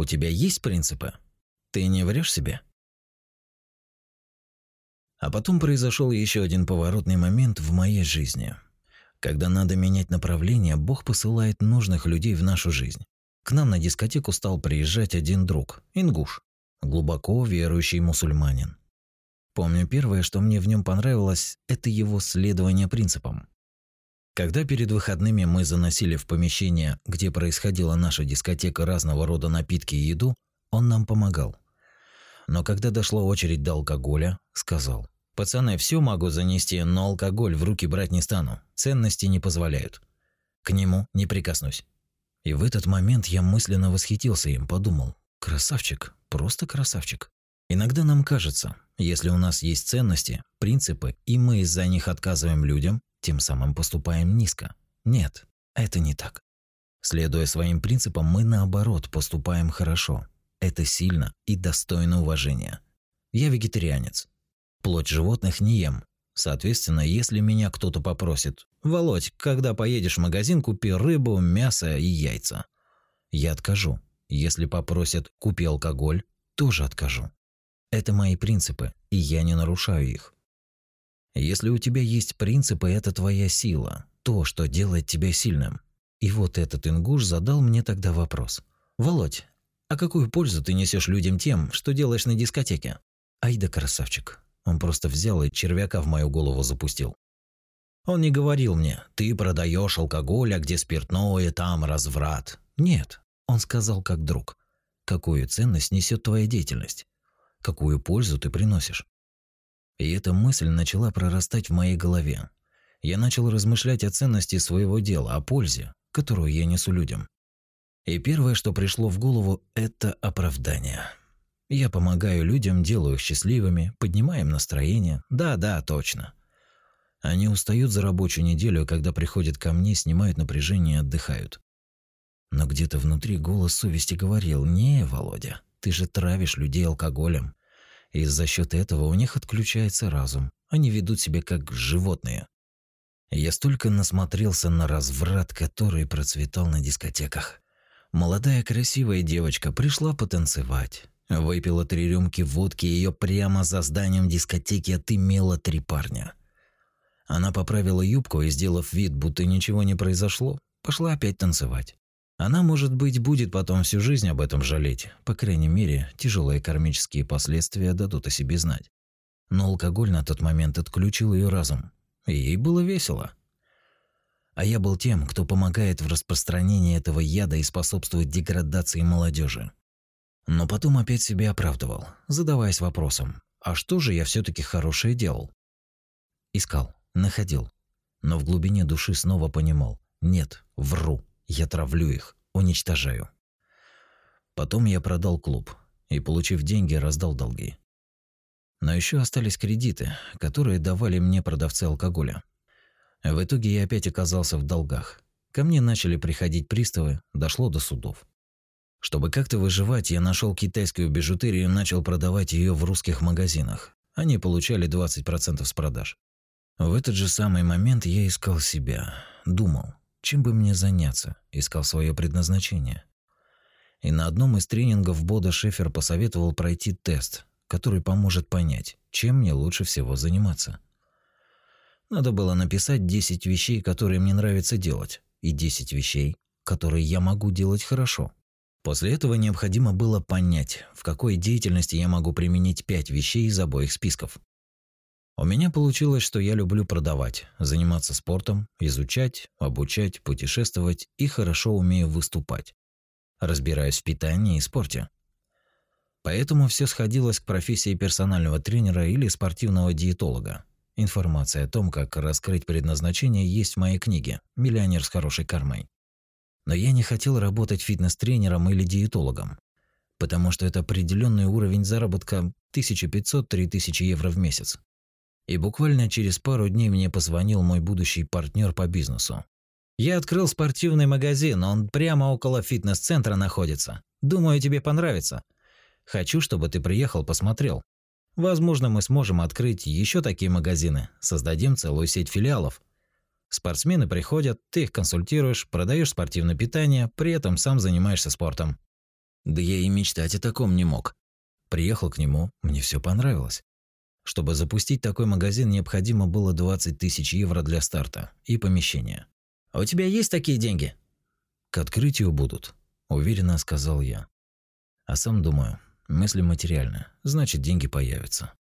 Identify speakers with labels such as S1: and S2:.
S1: У тебя есть принципы? Ты не врешь себе? А потом произошел еще один поворотный момент в моей жизни. Когда надо менять направление, Бог посылает нужных людей в нашу жизнь. К нам на дискотеку стал приезжать один друг, ингуш, глубоко верующий мусульманин. Помню, первое, что мне в нем понравилось, это его следование принципам. Когда перед выходными мы заносили в помещение, где происходила наша дискотека разного рода напитки и еду, он нам помогал. Но когда дошла очередь до алкоголя, сказал: "Пацаны, все могу занести, но алкоголь в руки брать не стану. Ценности не позволяют. К нему не прикоснусь". И в этот момент я мысленно восхитился им, подумал: "Красавчик, просто красавчик". Иногда нам кажется, если у нас есть ценности, принципы, и мы из-за них отказываем людям, тем самым поступаем низко. Нет, это не так. Следуя своим принципам, мы наоборот поступаем хорошо. Это сильно и достойно уважения. Я вегетарианец. Плоть животных не ем. Соответственно, если меня кто-то попросит, «Володь, когда поедешь в магазин, купи рыбу, мясо и яйца». Я откажу. Если попросят, купи алкоголь, тоже откажу. Это мои принципы, и я не нарушаю их. Если у тебя есть принципы, это твоя сила, то, что делает тебя сильным. И вот этот ингуш задал мне тогда вопрос. «Володь, а какую пользу ты несешь людям тем, что делаешь на дискотеке?» Ай да красавчик. Он просто взял и червяка в мою голову запустил. Он не говорил мне, ты продаешь алкоголь, а где спиртное, там разврат. Нет, он сказал как друг. Какую ценность несет твоя деятельность? Какую пользу ты приносишь? И эта мысль начала прорастать в моей голове. Я начал размышлять о ценности своего дела, о пользе, которую я несу людям. И первое, что пришло в голову, это оправдание. Я помогаю людям, делаю их счастливыми, поднимаю им настроение. Да, да, точно. Они устают за рабочую неделю, когда приходят ко мне, снимают напряжение и отдыхают. Но где-то внутри голос совести говорил: "Не, Володя, ты же травишь людей алкоголем и за счет этого у них отключается разум. Они ведут себя как животные. Я столько насмотрелся на разврат, который процветал на дискотеках. Молодая красивая девочка пришла потанцевать. Выпила три рюмки водки, и ее прямо за зданием дискотеки отымело три парня. Она поправила юбку и, сделав вид, будто ничего не произошло, пошла опять танцевать. Она, может быть, будет потом всю жизнь об этом жалеть. По крайней мере, тяжелые кармические последствия дадут о себе знать. Но алкоголь на тот момент отключил ее разум. И ей было весело. А я был тем, кто помогает в распространении этого яда и способствует деградации молодежи. Но потом опять себя оправдывал, задаваясь вопросом, а что же я все таки хорошее делал? Искал, находил, но в глубине души снова понимал, нет, вру. Я травлю их, уничтожаю. Потом я продал клуб и, получив деньги, раздал долги. Но еще остались кредиты, которые давали мне продавцы алкоголя. В итоге я опять оказался в долгах. Ко мне начали приходить приставы, дошло до судов. Чтобы как-то выживать, я нашел китайскую бижутерию и начал продавать ее в русских магазинах. Они получали 20% с продаж. В этот же самый момент я искал себя, думал, чем бы мне заняться, искал свое предназначение. И на одном из тренингов Бода Шефер посоветовал пройти тест, который поможет понять, чем мне лучше всего заниматься. Надо было написать 10 вещей, которые мне нравится делать, и 10 вещей, которые я могу делать хорошо. После этого необходимо было понять, в какой деятельности я могу применить 5 вещей из обоих списков. У меня получилось, что я люблю продавать, заниматься спортом, изучать, обучать, путешествовать и хорошо умею выступать. Разбираюсь в питании и спорте. Поэтому все сходилось к профессии персонального тренера или спортивного диетолога. Информация о том, как раскрыть предназначение, есть в моей книге «Миллионер с хорошей кармой». Но я не хотел работать фитнес-тренером или диетологом, потому что это определенный уровень заработка 1500-3000 евро в месяц. И буквально через пару дней мне позвонил мой будущий партнер по бизнесу. Я открыл спортивный магазин, он прямо около фитнес-центра находится. Думаю, тебе понравится. Хочу, чтобы ты приехал, посмотрел. Возможно, мы сможем открыть еще такие магазины, создадим целую сеть филиалов. Спортсмены приходят, ты их консультируешь, продаешь спортивное питание, при этом сам занимаешься спортом. Да я и мечтать о таком не мог. Приехал к нему, мне все понравилось. Чтобы запустить такой магазин, необходимо было 20 тысяч евро для старта и помещения. «А у тебя есть такие деньги?» «К открытию будут», – уверенно сказал я. А сам думаю, мысли материальны, значит деньги появятся.